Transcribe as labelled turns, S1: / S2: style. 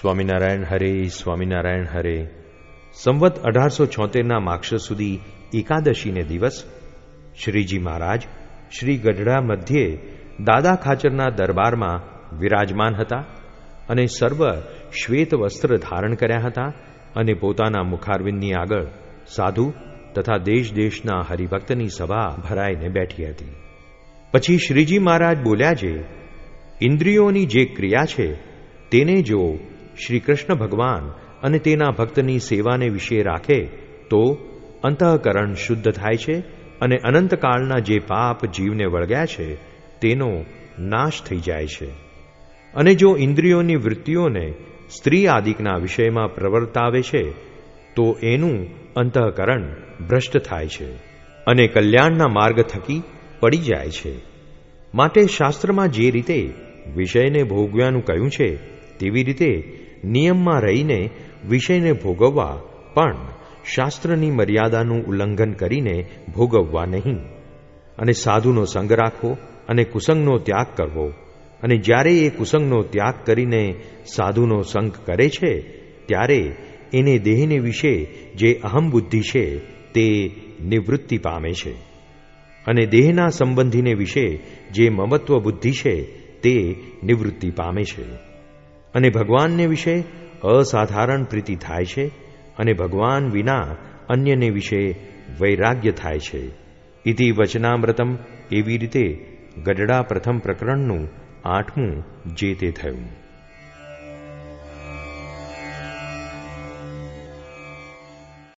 S1: સ્વામિનારાયણ હરે સ્વામિનારાયણ હરે. સંવત અઢારસો છોતેરના માક્ષ સુધી એકાદશીને દિવસ શ્રીજી મહારાજ શ્રી ગઢડા મધ્યે દાદા ખાચરના દરબારમાં વિરાજમાન હતા અને સર્વ શ્વેત વસ્ત્ર ધારણ કર્યા હતા અને પોતાના મુખારવિંદની આગળ સાધુ તથા દેશ દેશના હરિભક્તની સભા ભરાઈને બેઠી હતી. પછી શ્રીજી મહારાજ બોલ્યા છે, ઇન્દ્રિયોની જે ક્રિયા છે, તેને જો શ્રી કૃષ્ણ ભગવાન અને તેના ભક્તની સેવાને વિશે રાખે, તો અંતઃકરણ શુદ્ધ થાય છે અને અનંતકાળના જે પાપ જીવને વળગ્યા છે, તેનો નાશ થઈ જાય છે. અને જો ઇન્દ્રિયોની વૃત્તિઓને સ્ત્રી આદિકના વિષયમાં પ્રવર્તાવે છે, તો એનું અંતઃકરણ ભ્રષ્ટ થાય છે અને કલ્યાણના માર્ગ થકી પડી જાય છે. માટે શાસ્ત્રમાં જે રીતે વિષયને ભોગવ્યાનું કહ્યું છે, તેવી રીતે નિયમમાં રહીને વિષયને ભોગવવા પણ શાસ્ત્રની મર્યાદાનું ઉલ્લંઘન કરીને ભોગવવા નહીં. અને સાધુનો સંગ રાખવો અને કુસંગનો ત્યાગ કરવો. અને જ્યારે એ કુસંગનો ત્યાગ કરીને સાધુનો સંગ કરે છે, ત્યારે એને દેહને વિશે જે અહમ બુદ્ધિ છે તે નિવૃત્તિ પામે છે. અને દેહના સંબંધીને વિશે જે મમત્વ બુદ્ધિ છે તે નિવૃત્તિ પામે છે. અને ભગવાનને વિશે અસાધારણ પ્રીતિ થાય છે અને ભગવાન વિના અન્યને વિશે વૈરાગ્ય થાય છે. ઇતિ વચનામૃતમ એવી રીતે ગઢડા પ્રથમ પ્રકરણનું આઠમું જે તે થયું.